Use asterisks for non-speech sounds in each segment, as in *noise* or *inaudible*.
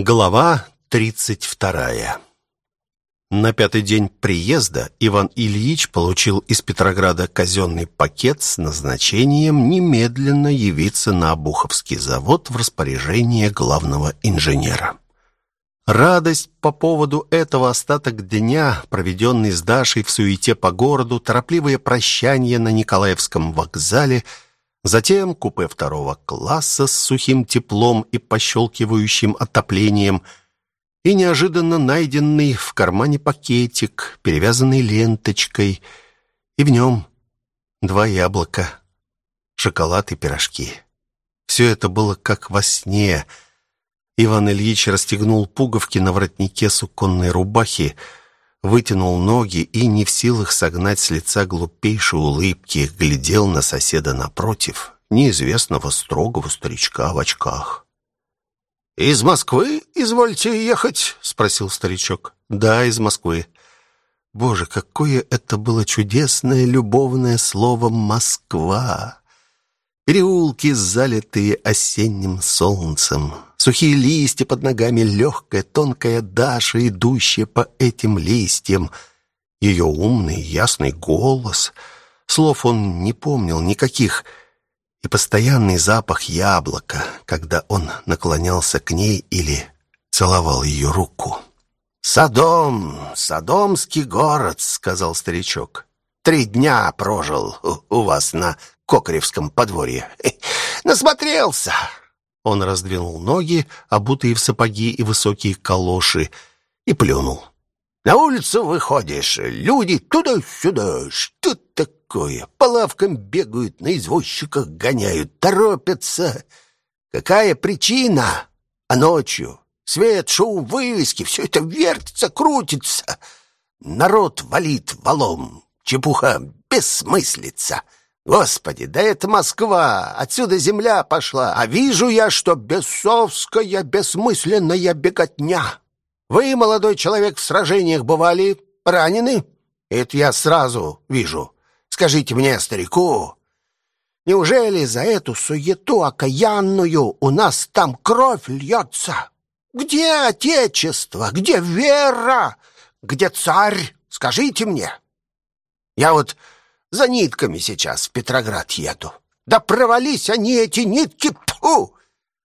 Глава тридцать вторая. На пятый день приезда Иван Ильич получил из Петрограда казенный пакет с назначением немедленно явиться на Обуховский завод в распоряжение главного инженера. Радость по поводу этого остаток дня, проведенный с Дашей в суете по городу, торопливое прощание на Николаевском вокзале – Затем купе второго класса с сухим теплом и пощелкивающим отоплением и неожиданно найденный в кармане пакетик, перевязанный ленточкой, и в нем два яблока, шоколад и пирожки. Все это было как во сне. Иван Ильич расстегнул пуговки на воротнике суконной рубахи, вытянул ноги и, не в силах согнать с лица глупейшей улыбки, глядел на соседа напротив, неизвестного строгого старичка в очках. «Из Москвы извольте ехать?» — спросил старичок. «Да, из Москвы». Боже, какое это было чудесное любовное слово «Москва». Переулки, залитые осенним солнцем, Сухие листья под ногами, легкая, тонкая Даша, идущая по этим листьям. Ее умный, ясный голос. Слов он не помнил никаких. И постоянный запах яблока, когда он наклонялся к ней или целовал ее руку. «Содом, Содомский город», — сказал старичок. «Три дня прожил у вас на Кокоревском подворье. Насмотрелся. Он раздвинул ноги, обутые в сапоги и высокие калоши, и плюнул. На улицу выходишь, люди туда-сюда. Что такое? По лавкам бегают, на извозчиках гоняют, торопятся. Какая причина? А ночью свет, шум, вывески, все это вертится, крутится. Народ валит валом, чепуха, бессмыслица. Господи, да это Москва, отсюда земля пошла, а вижу я, что бесовская, бессмысленная беготня. Вы, молодой человек, в сражениях бывали ранены? Это я сразу вижу. Скажите мне, старику, неужели за эту суету окаянную у нас там кровь льется? Где отечество, где вера, где царь? Скажите мне. Я вот за нитками сейчас в Петроград еду. Да провались они, эти нитки, пфу!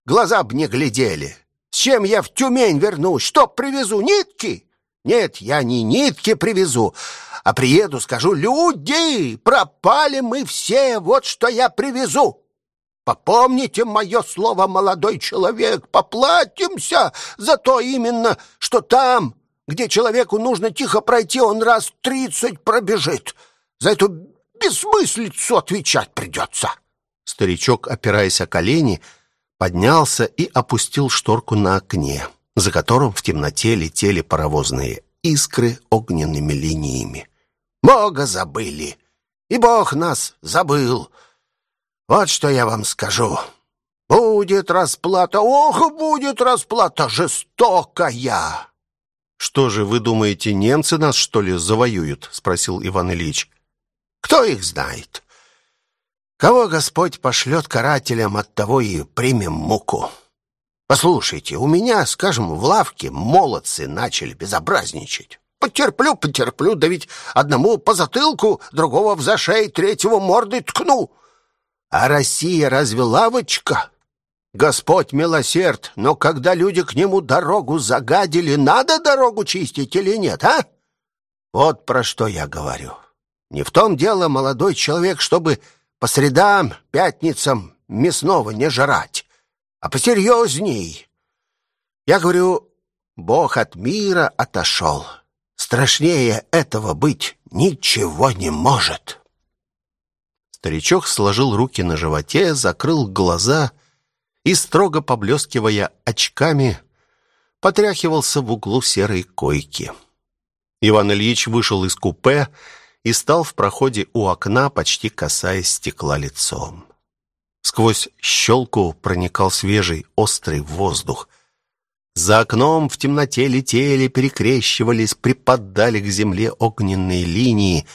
Глаза б не глядели. С чем я в Тюмень вернусь? Что привезу? Нитки? Нет, я не нитки привезу, а приеду, скажу, люди, пропали мы все, вот что я привезу. Попомните мое слово, молодой человек, поплатимся за то именно, что там, где человеку нужно тихо пройти, он раз тридцать пробежит. За эту бессмыслицу отвечать придется. Старичок, опираясь о колени, поднялся и опустил шторку на окне, за которым в темноте летели паровозные искры огненными линиями. Бога забыли, и Бог нас забыл. Вот что я вам скажу. Будет расплата, ох, будет расплата жестокая. Что же, вы думаете, немцы нас, что ли, завоюют? спросил Иван Ильич. Кто их знает? Кого Господь пошлет карателям, от того и примем муку. Послушайте, у меня, скажем, в лавке молодцы начали безобразничать. Потерплю, потерплю, да ведь одному по затылку, другого в зашей, третьего мордой ткну. А Россия разве лавочка? Господь милосерд, но когда люди к нему дорогу загадили, надо дорогу чистить или нет, а? Вот про что я говорю. Не в том дело, молодой человек, чтобы по средам, пятницам мясного не жрать, а посерьезней. Я говорю, Бог от мира отошел. Страшнее этого быть ничего не может. Старичок сложил руки на животе, закрыл глаза и, строго поблескивая очками, потряхивался в углу серой койки. Иван Ильич вышел из купе и стал в проходе у окна, почти касаясь стекла лицом. Сквозь щелку проникал свежий, острый воздух. За окном в темноте летели, перекрещивались, припадали к земле огненные линии.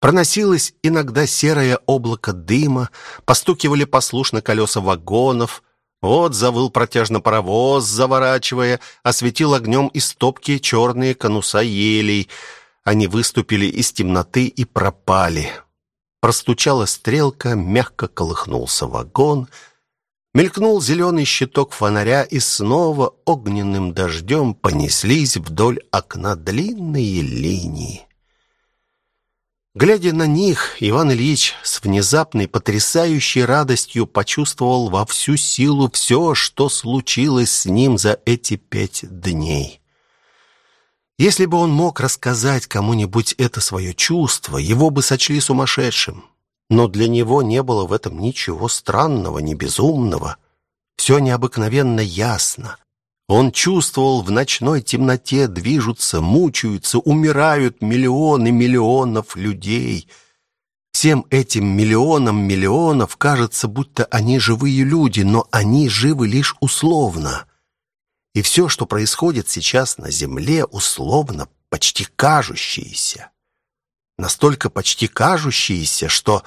Проносилось иногда серое облако дыма, постукивали послушно колеса вагонов, Вот завыл протяжно паровоз, заворачивая, осветил огнем из топки черные конуса елей. Они выступили из темноты и пропали. Простучала стрелка, мягко колыхнулся вагон. Мелькнул зеленый щиток фонаря, и снова огненным дождем понеслись вдоль окна длинные линии. Глядя на них, Иван Ильич с внезапной потрясающей радостью почувствовал во всю силу все, что случилось с ним за эти пять дней. Если бы он мог рассказать кому-нибудь это свое чувство, его бы сочли сумасшедшим. Но для него не было в этом ничего странного, ни безумного. Все необыкновенно ясно. Он чувствовал, в ночной темноте движутся, мучаются, умирают миллионы миллионов людей. Всем этим миллионам миллионов кажется, будто они живые люди, но они живы лишь условно. И все, что происходит сейчас на земле, условно, почти кажущееся. Настолько почти кажущееся, что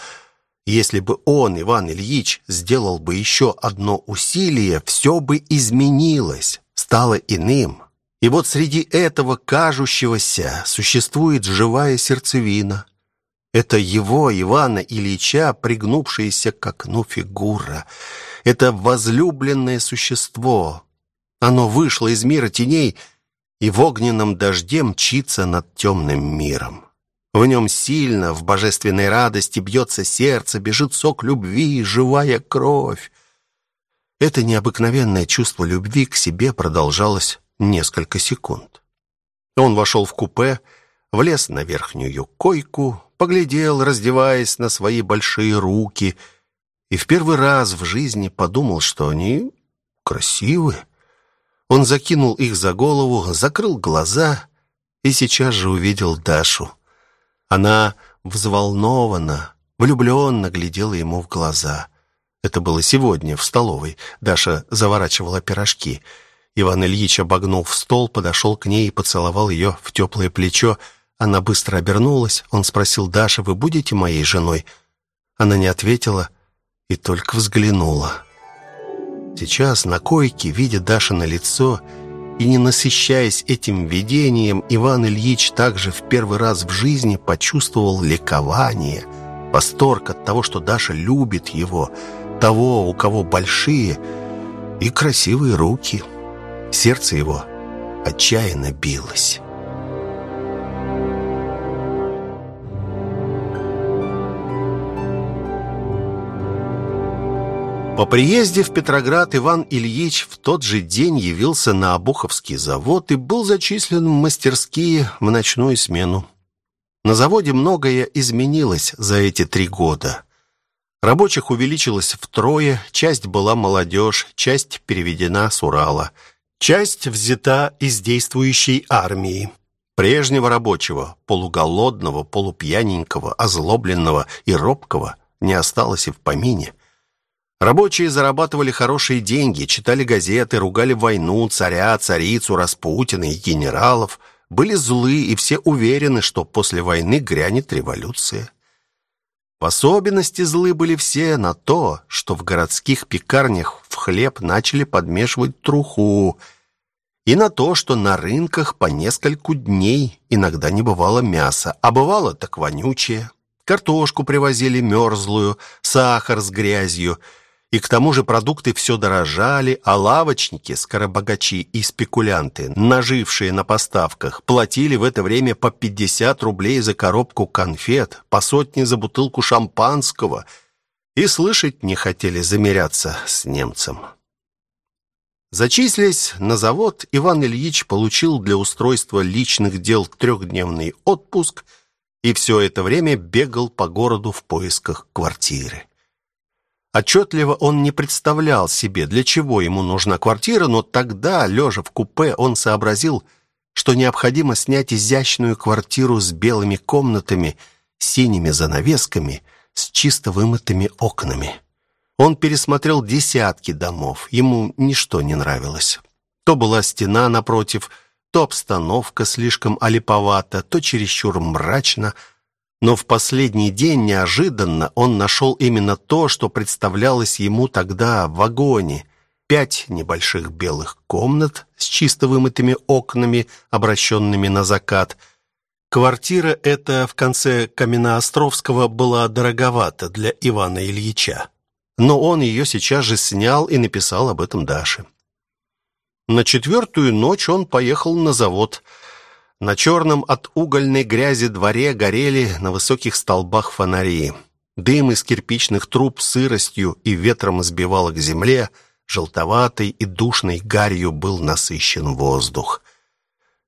если бы он, Иван Ильич, сделал бы еще одно усилие, все бы изменилось, стало иным. И вот среди этого кажущегося существует живая сердцевина. Это его, Ивана Ильича, пригнувшаяся к окну фигура. Это возлюбленное существо, оно вышло из мира теней и в огненном дожде мчится над темным миром. В нем сильно, в божественной радости бьется сердце, бежит сок любви, живая кровь. Это необыкновенное чувство любви к себе продолжалось несколько секунд. Он вошел в купе, влез на верхнюю койку, поглядел, раздеваясь на свои большие руки, и в первый раз в жизни подумал, что они красивы. Он закинул их за голову, закрыл глаза и сейчас же увидел Дашу. Она взволнованно, влюбленно глядела ему в глаза. Это было сегодня в столовой. Даша заворачивала пирожки. Иван Ильич, обогнув стол, подошел к ней и поцеловал ее в теплое плечо. Она быстро обернулась. Он спросил, «Даша, вы будете моей женой?» Она не ответила и только взглянула. Сейчас на койке, видя Дашино лицо и не насыщаясь этим видением, Иван Ильич также в первый раз в жизни почувствовал ликование, восторг от того, что Даша любит его, того, у кого большие и красивые руки. Сердце его отчаянно билось. По приезде в Петроград Иван Ильич в тот же день явился на Обуховский завод и был зачислен в мастерские в ночную смену. На заводе многое изменилось за эти три года. Рабочих увеличилось втрое, часть была молодежь, часть переведена с Урала, часть взята из действующей армии. Прежнего рабочего, полуголодного, полупьяненького, озлобленного и робкого не осталось и в помине – Рабочие зарабатывали хорошие деньги, читали газеты, ругали войну, царя, царицу, Распутина и генералов, были злы и все уверены, что после войны грянет революция. В особенности злы были все на то, что в городских пекарнях в хлеб начали подмешивать труху, и на то, что на рынках по нескольку дней иногда не бывало мяса, а бывало так вонючее. Картошку привозили мерзлую, сахар с грязью – и к тому же продукты все дорожали, а лавочники, скоробогачи и спекулянты, нажившие на поставках, платили в это время по 50 рублей за коробку конфет, по сотне за бутылку шампанского и слышать не хотели замеряться с немцем. Зачислясь на завод, Иван Ильич получил для устройства личных дел трехдневный отпуск и все это время бегал по городу в поисках квартиры. Отчетливо он не представлял себе, для чего ему нужна квартира, но тогда, лежа в купе, он сообразил, что необходимо снять изящную квартиру с белыми комнатами, синими занавесками, с чисто вымытыми окнами. Он пересмотрел десятки домов, ему ничто не нравилось. То была стена напротив, то обстановка слишком олиповата, то чересчур мрачно – но в последний день неожиданно он нашел именно то, что представлялось ему тогда в вагоне. пять небольших белых комнат с чисто вымытыми окнами, обращенными на закат. Квартира эта в конце Каменноостровского была дороговата для Ивана Ильича. Но он ее сейчас же снял и написал об этом Даше. На четвертую ночь он поехал на завод. На черном от угольной грязи дворе горели на высоких столбах фонари. Дым из кирпичных труб сыростью и ветром сбивало к земле, желтоватой и душной гарью был насыщен воздух.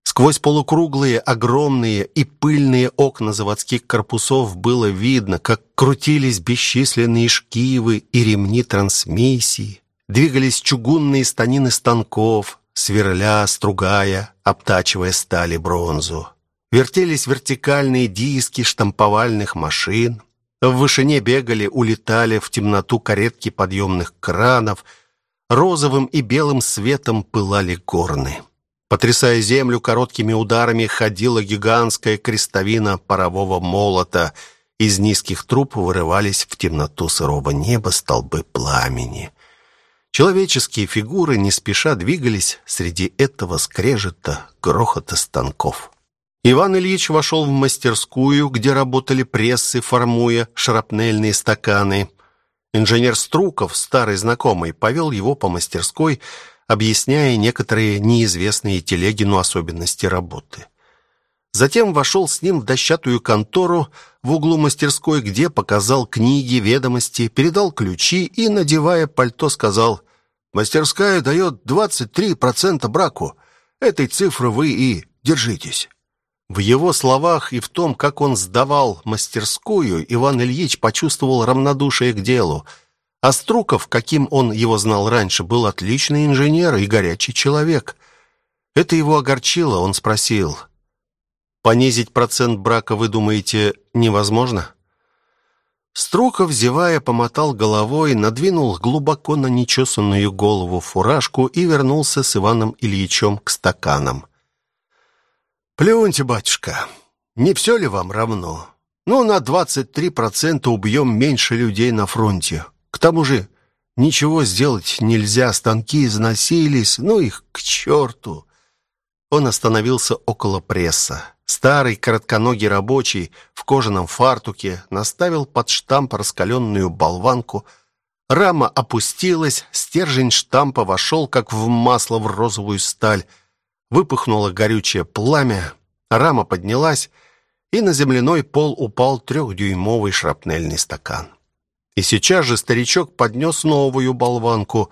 Сквозь полукруглые, огромные и пыльные окна заводских корпусов было видно, как крутились бесчисленные шкивы и ремни трансмиссии, двигались чугунные станины станков, сверля, стругая, обтачивая стали бронзу. Вертелись вертикальные диски штамповальных машин. В вышине бегали, улетали в темноту каретки подъемных кранов. Розовым и белым светом пылали горны. Потрясая землю короткими ударами, ходила гигантская крестовина парового молота. Из низких труб вырывались в темноту сырого неба столбы пламени. Человеческие фигуры не спеша двигались среди этого скрежета, грохота станков. Иван Ильич вошел в мастерскую, где работали прессы, формуя шрапнельные стаканы. Инженер Струков, старый знакомый, повел его по мастерской, объясняя некоторые неизвестные Телегину особенности работы. Затем вошел с ним в дощатую контору в углу мастерской, где показал книги, ведомости, передал ключи и, надевая пальто, сказал «Мастерская дает 23% браку. Этой цифры вы и держитесь». В его словах и в том, как он сдавал мастерскую, Иван Ильич почувствовал равнодушие к делу. А каким он его знал раньше, был отличный инженер и горячий человек. Это его огорчило, он спросил, «Понизить процент брака, вы думаете, невозможно?» Струков, зевая, помотал головой, надвинул глубоко на нечесанную голову фуражку и вернулся с Иваном Ильичем к стаканам. «Плюньте, батюшка, не все ли вам равно? Ну, на 23% убьем меньше людей на фронте. К тому же ничего сделать нельзя, станки износились, ну их к черту!» Он остановился около пресса. Старый коротконогий рабочий в кожаном фартуке наставил под штамп раскаленную болванку. Рама опустилась, стержень штампа вошел, как в масло в розовую сталь. Выпыхнуло горючее пламя, рама поднялась, и на земляной пол упал трехдюймовый шрапнельный стакан. И сейчас же старичок поднес новую болванку.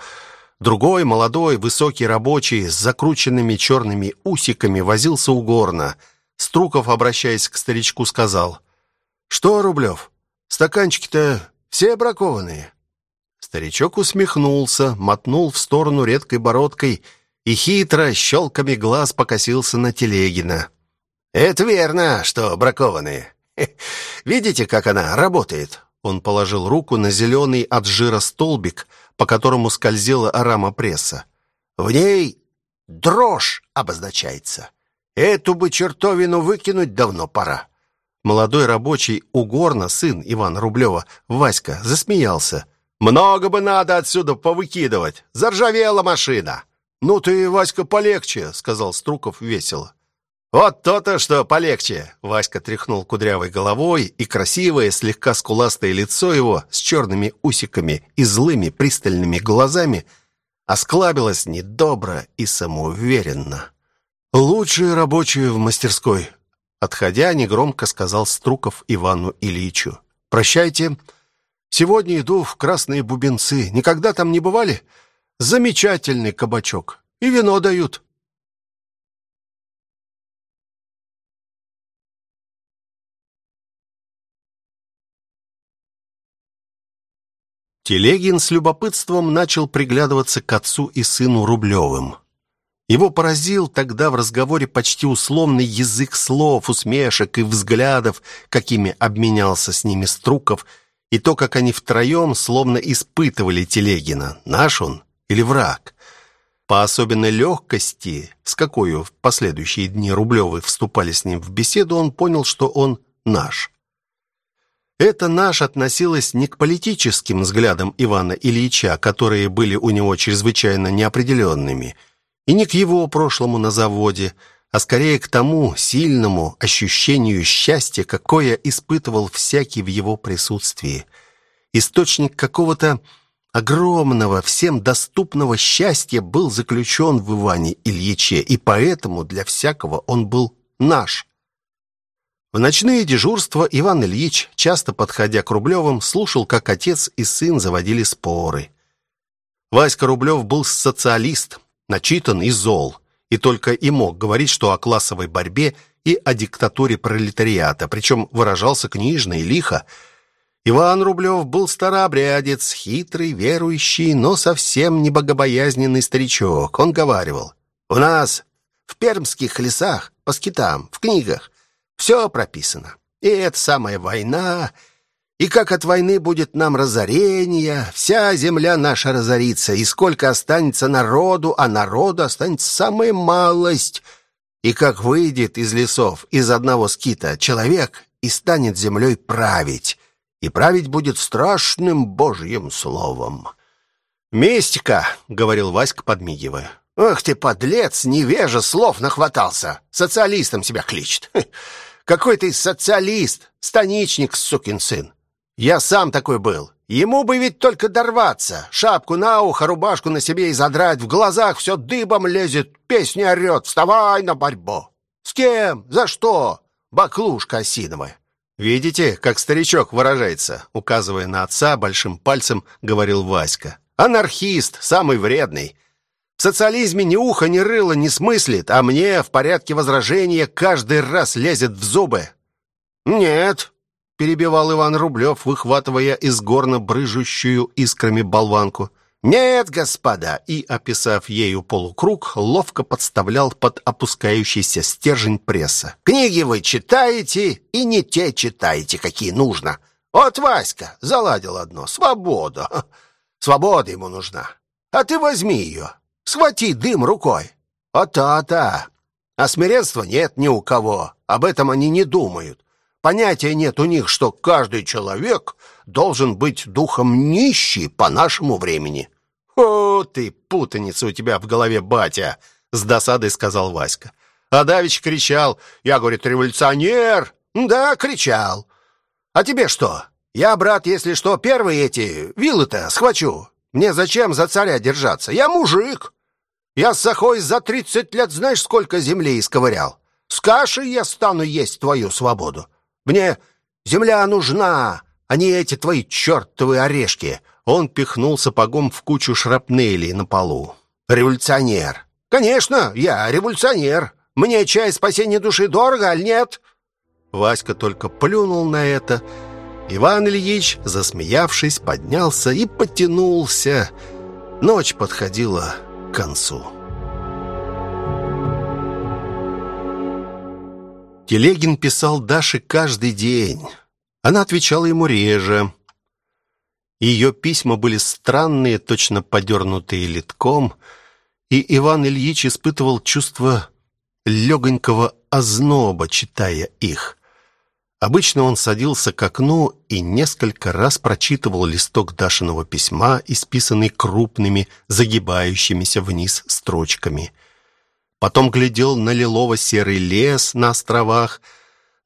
Другой, молодой, высокий рабочий с закрученными черными усиками возился у горна. Струков, обращаясь к старичку, сказал, «Что, Рублев, стаканчики-то все бракованные?» Старичок усмехнулся, мотнул в сторону редкой бородкой и хитро щелками глаз покосился на Телегина. «Это верно, что бракованные. Видите, как она работает?» Он положил руку на зеленый от жира столбик, по которому скользила рама пресса. «В ней дрожь обозначается. Эту бы чертовину выкинуть давно пора». Молодой рабочий угорно, сын Ивана Рублева, Васька, засмеялся. «Много бы надо отсюда повыкидывать. Заржавела машина!» «Ну ты, Васька, полегче», — сказал Струков весело. «Вот то-то, что полегче!» Васька тряхнул кудрявой головой, и красивое, слегка скуластое лицо его с черными усиками и злыми пристальными глазами осклабилось недобро и самоуверенно. «Лучшие рабочие в мастерской!» Отходя, негромко сказал Струков Ивану Ильичу. «Прощайте. Сегодня иду в Красные Бубенцы. Никогда там не бывали?» Замечательный кабачок. И вино дают. Телегин с любопытством начал приглядываться к отцу и сыну Рублевым. Его поразил тогда в разговоре почти условный язык слов, усмешек и взглядов, какими обменялся с ними Струков, и то, как они втроем словно испытывали Телегина. Наш он или враг. По особенной легкости, с какой в последующие дни Рублевы вступали с ним в беседу, он понял, что он наш. Это наш относилось не к политическим взглядам Ивана Ильича, которые были у него чрезвычайно неопределенными, и не к его прошлому на заводе, а скорее к тому сильному ощущению счастья, какое испытывал всякий в его присутствии. Источник какого-то огромного, всем доступного счастья был заключен в Иване Ильиче, и поэтому для всякого он был наш. В ночные дежурства Иван Ильич, часто подходя к Рублевым, слушал, как отец и сын заводили споры. Васька Рублев был социалист, начитан и зол, и только и мог говорить, что о классовой борьбе и о диктатуре пролетариата, причем выражался книжно и лихо, Иван Рублев был старообрядец, хитрый, верующий, но совсем не богобоязненный старичок. Он говаривал, «У нас в пермских лесах, по скитам, в книгах все прописано. И эта самая война, и как от войны будет нам разорение, вся земля наша разорится, и сколько останется народу, а народу останется самая малость. И как выйдет из лесов, из одного скита человек и станет землей править» и править будет страшным божьим словом. «Местика», — говорил Васька, подмигивая. «Ах ты, подлец, невежа, слов нахватался! Социалистом себя кличет! Какой ты социалист, станичник, сукин сын! Я сам такой был. Ему бы ведь только дорваться, шапку на ухо, рубашку на себе и задрать, в глазах все дыбом лезет, песни орет, вставай на борьбу! С кем? За что? Баклушка осиновая!» «Видите, как старичок выражается?» Указывая на отца, большим пальцем говорил Васька. «Анархист, самый вредный. В социализме ни уха, ни рыла не смыслит, а мне в порядке возражения каждый раз лезет в зубы». «Нет», — перебивал Иван Рублев, выхватывая из горна брыжущую искрами болванку. «Нет, господа!» и, описав ею полукруг, ловко подставлял под опускающийся стержень пресса. «Книги вы читаете и не те читаете, какие нужно. Вот Васька заладил одно. Свобода. Свобода ему нужна. А ты возьми ее. Схвати дым рукой. А та-та. А смиренства нет ни у кого. Об этом они не думают. Понятия нет у них, что каждый человек должен быть духом нищий по нашему времени». «О, ты, путаница у тебя в голове, батя!» — с досадой сказал Васька. А Давич кричал. «Я, говорит, революционер!» «Да, кричал. А тебе что? Я, брат, если что, первые эти вилы-то схвачу. Мне зачем за царя держаться? Я мужик. Я с Сахой за тридцать лет знаешь, сколько земли исковырял? С кашей я стану есть твою свободу. Мне земля нужна, а не эти твои чертовы орешки. Он пихнул сапогом в кучу шрапнелей на полу. «Революционер!» «Конечно, я революционер! Мне чай спасения души дорого, аль нет?» Васька только плюнул на это. Иван Ильич, засмеявшись, поднялся и потянулся. Ночь подходила концу. Телегин писал Даше каждый день. Она отвечала ему реже. Ее письма были странные, точно подернутые литком, и Иван Ильич испытывал чувство легонького озноба, читая их. Обычно он садился к окну и несколько раз прочитывал листок Дашиного письма, исписанный крупными, загибающимися вниз строчками. Потом глядел на лилово-серый лес на островах,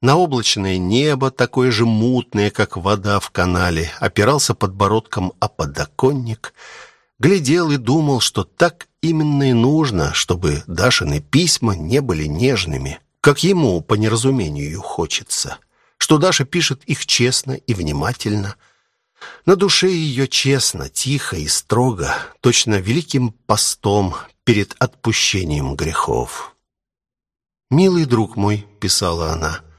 на облачное небо, такое же мутное, как вода в канале, опирался подбородком о подоконник, глядел и думал, что так именно и нужно, чтобы Дашины письма не были нежными, как ему по неразумению хочется, что Даша пишет их честно и внимательно. На душе ее честно, тихо и строго, точно великим постом перед отпущением грехов. «Милый друг мой», — писала она, —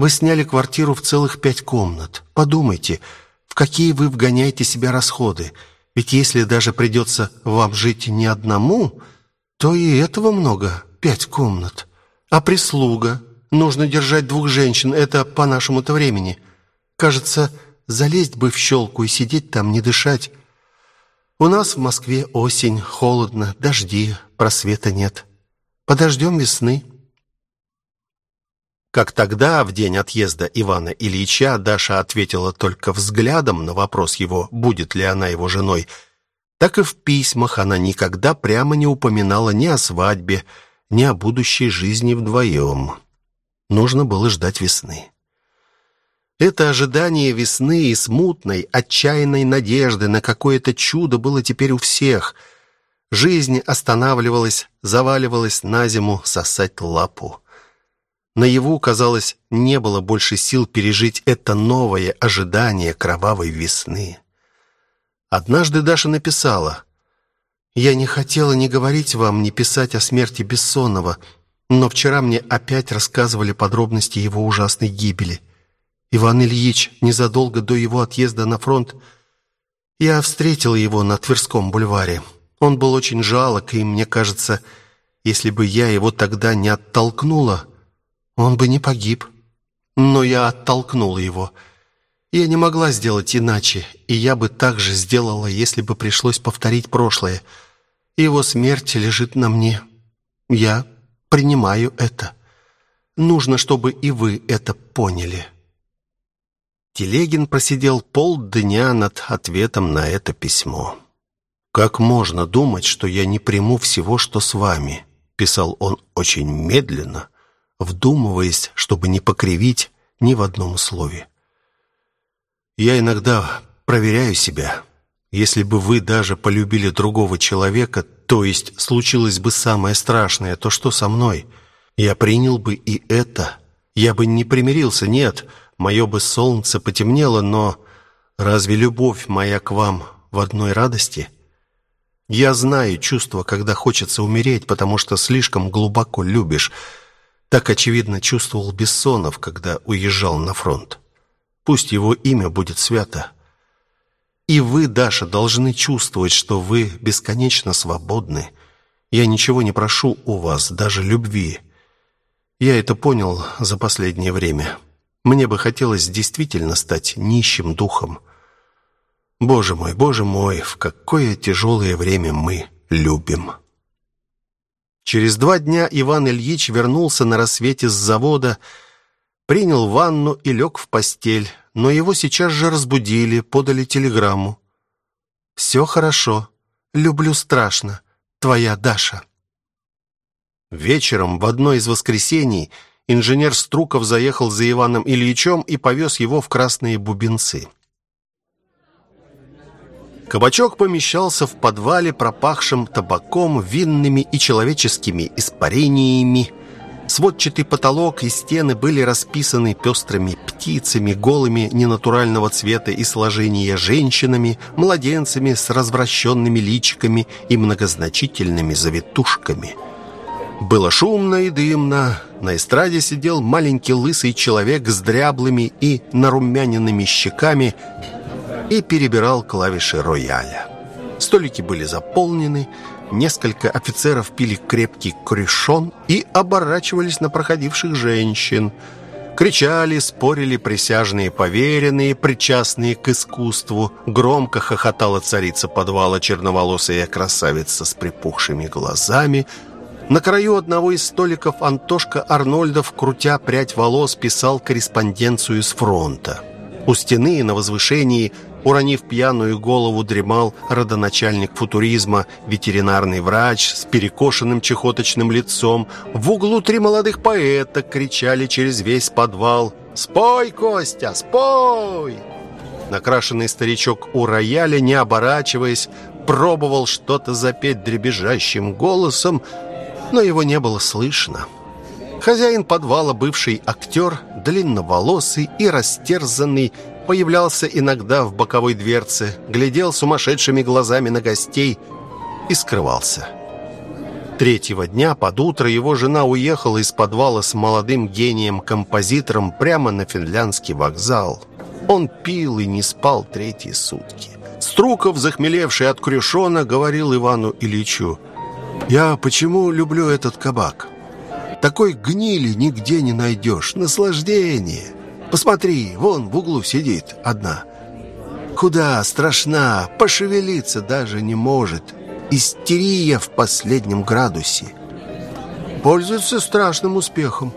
вы сняли квартиру в целых пять комнат. Подумайте, в какие вы вгоняете себя расходы. Ведь если даже придется вам жить не одному, то и этого много, пять комнат. А прислуга? Нужно держать двух женщин, это по нашему-то времени. Кажется, залезть бы в щелку и сидеть там, не дышать. У нас в Москве осень, холодно, дожди, просвета нет. Подождем весны. Как тогда, в день отъезда Ивана Ильича, Даша ответила только взглядом на вопрос его, будет ли она его женой, так и в письмах она никогда прямо не упоминала ни о свадьбе, ни о будущей жизни вдвоем. Нужно было ждать весны. Это ожидание весны и смутной, отчаянной надежды на какое-то чудо было теперь у всех. Жизнь останавливалась, заваливалась на зиму сосать лапу. Наяву, казалось, не было больше сил пережить это новое ожидание кровавой весны. Однажды Даша написала: "Я не хотела ни говорить вам, ни писать о смерти Бессонова, но вчера мне опять рассказывали подробности его ужасной гибели. Иван Ильич незадолго до его отъезда на фронт я встретила его на Тверском бульваре. Он был очень жалок, и мне кажется, если бы я его тогда не оттолкнула, он бы не погиб. Но я оттолкнула его. Я не могла сделать иначе, и я бы так же сделала, если бы пришлось повторить прошлое. Его смерть лежит на мне. Я принимаю это. Нужно, чтобы и вы это поняли. Телегин просидел полдня над ответом на это письмо. Как можно думать, что я не приму всего, что с вами, писал он очень медленно, вдумываясь, чтобы не покривить ни в одном слове. Я иногда проверяю себя. Если бы вы даже полюбили другого человека, то есть случилось бы самое страшное, то что со мной? Я принял бы и это. Я бы не примирился, нет. Мое бы солнце потемнело, но разве любовь моя к вам в одной радости? Я знаю чувство, когда хочется умереть, потому что слишком глубоко любишь. Так, очевидно, чувствовал Бессонов, когда уезжал на фронт. Пусть его имя будет свято. И вы, Даша, должны чувствовать, что вы бесконечно свободны. Я ничего не прошу у вас, даже любви. Я это понял за последнее время. Мне бы хотелось действительно стать нищим духом. Боже мой, Боже мой, в какое тяжелое время мы любим. Через два дня Иван Ильич вернулся на рассвете с завода, принял ванну и лег в постель, но его сейчас же разбудили, подали телеграмму. «Все хорошо. Люблю страшно. Твоя Даша». Вечером в одно из воскресений инженер Струков заехал за Иваном Ильичем и повез его в Красные Бубенцы. Кабачок помещался в подвале, пропахшем табаком, винными и человеческими испарениями. Сводчатый потолок и стены были расписаны пестрыми птицами, голыми ненатурального цвета и сложения женщинами, младенцами с развращенными личиками и многозначительными завитушками. Было шумно и дымно. На эстраде сидел маленький лысый человек с дряблыми и нарумяненными щеками и перебирал клавиши рояля. Столики были заполнены, несколько офицеров пили крепкий крюшон и оборачивались на проходивших женщин. Кричали, спорили присяжные поверенные, причастные к искусству. Громко хохотала царица подвала, черноволосая красавица с припухшими глазами. На краю одного из столиков Антошка Арнольдов, крутя прядь волос, писал корреспонденцию с фронта. У стены на возвышении – Уронив пьяную голову, дремал родоначальник футуризма, ветеринарный врач с перекошенным чехоточным лицом. В углу три молодых поэта кричали через весь подвал «Спой, Костя, спой!» Накрашенный старичок у рояля, не оборачиваясь, пробовал что-то запеть дребезжащим голосом, но его не было слышно. Хозяин подвала, бывший актер, длинноволосый и растерзанный, появлялся иногда в боковой дверце, глядел сумасшедшими глазами на гостей и скрывался. Третьего дня под утро его жена уехала из подвала с молодым гением-композитором прямо на финляндский вокзал. Он пил и не спал третьи сутки. Струков, захмелевший от крюшона, говорил Ивану Ильичу, «Я почему люблю этот кабак? Такой гнили нигде не найдешь, наслаждение». Посмотри, вон в углу сидит одна. Куда страшна, пошевелиться даже не может. Истерия в последнем градусе. Пользуется страшным успехом.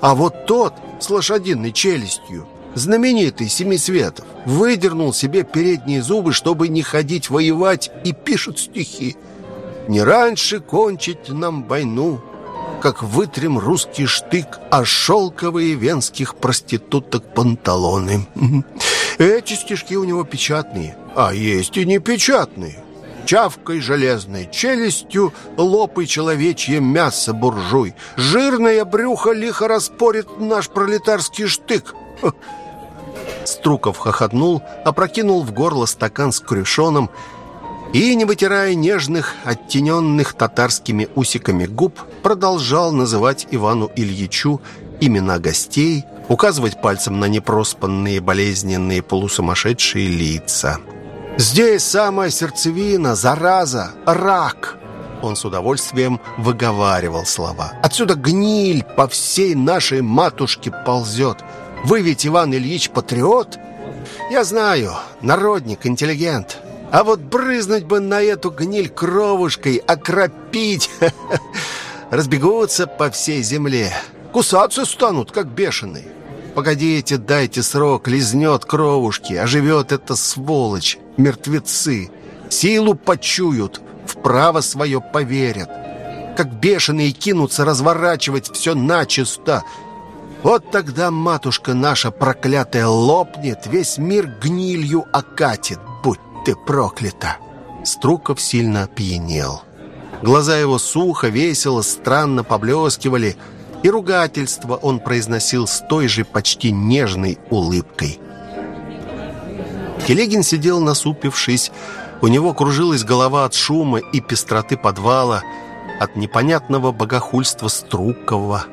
А вот тот с лошадиной челюстью, знаменитый Семисветов, выдернул себе передние зубы, чтобы не ходить воевать, и пишет стихи. «Не раньше кончить нам войну, как вытрем русский штык, а шелковые венских проституток панталоны». Эти стишки у него печатные, а есть и непечатные. Чавкой железной челюстью лопай человечье мясо буржуй. Жирное брюхо лихо распорит наш пролетарский штык. Струков хохотнул, опрокинул в горло стакан с крюшоном и, не вытирая нежных, оттененных татарскими усиками губ, продолжал называть Ивану Ильичу имена гостей, указывать пальцем на непроспанные, болезненные, полусумасшедшие лица. «Здесь самая сердцевина, зараза, рак!» Он с удовольствием выговаривал слова. «Отсюда гниль по всей нашей матушке ползет. Вы ведь, Иван Ильич, патриот?» «Я знаю, народник, интеллигент. А вот брызнуть бы на эту гниль кровушкой, окропить, *laughs* разбегутся по всей земле. Кусаться станут, как бешеные. Погодите, дайте срок, лизнет кровушки, оживет эта сволочь, мертвецы. Силу почуют, право свое поверят. Как бешеные кинутся разворачивать все начисто. Вот тогда матушка наша проклятая лопнет, весь мир гнилью окатит. Будь ты проклята!» Струков сильно опьянел. Глаза его сухо, весело, странно поблескивали – и ругательство он произносил с той же почти нежной улыбкой. Телегин сидел насупившись, у него кружилась голова от шума и пестроты подвала, от непонятного богохульства Струкова.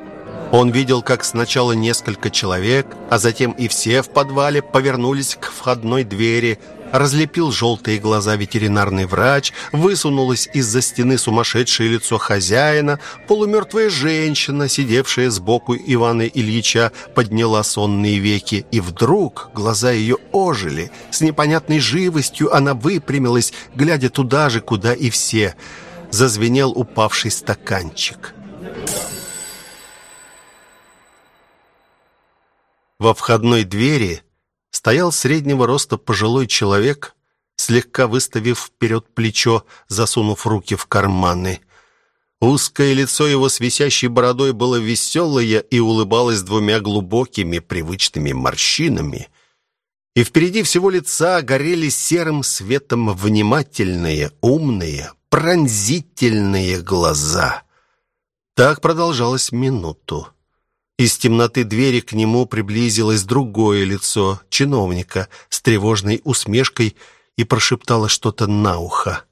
Он видел, как сначала несколько человек, а затем и все в подвале повернулись к входной двери – Разлепил желтые глаза ветеринарный врач, высунулось из-за стены сумасшедшее лицо хозяина, полумертвая женщина, сидевшая сбоку Ивана Ильича, подняла сонные веки, и вдруг глаза ее ожили. С непонятной живостью она выпрямилась, глядя туда же, куда и все. Зазвенел упавший стаканчик. Во входной двери стоял среднего роста пожилой человек, слегка выставив вперед плечо, засунув руки в карманы. Узкое лицо его с висящей бородой было веселое и улыбалось двумя глубокими привычными морщинами. И впереди всего лица горели серым светом внимательные, умные, пронзительные глаза. Так продолжалось минуту. Из темноты двери к нему приблизилось другое лицо чиновника с тревожной усмешкой и прошептало что-то на ухо.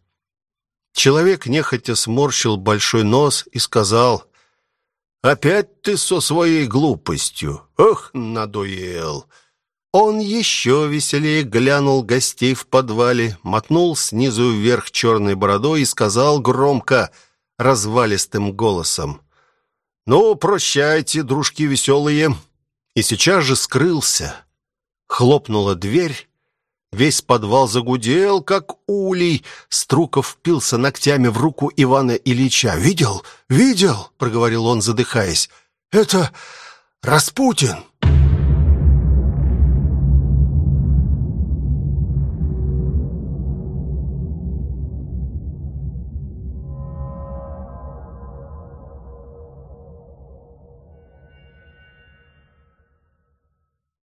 Человек нехотя сморщил большой нос и сказал, «Опять ты со своей глупостью! Ох, надоел!» Он еще веселее глянул гостей в подвале, мотнул снизу вверх черной бородой и сказал громко, развалистым голосом, «Ну, прощайте, дружки веселые!» И сейчас же скрылся. Хлопнула дверь, весь подвал загудел, как улей. Струков впился ногтями в руку Ивана Ильича. «Видел? Видел?» — проговорил он, задыхаясь. «Это Распутин!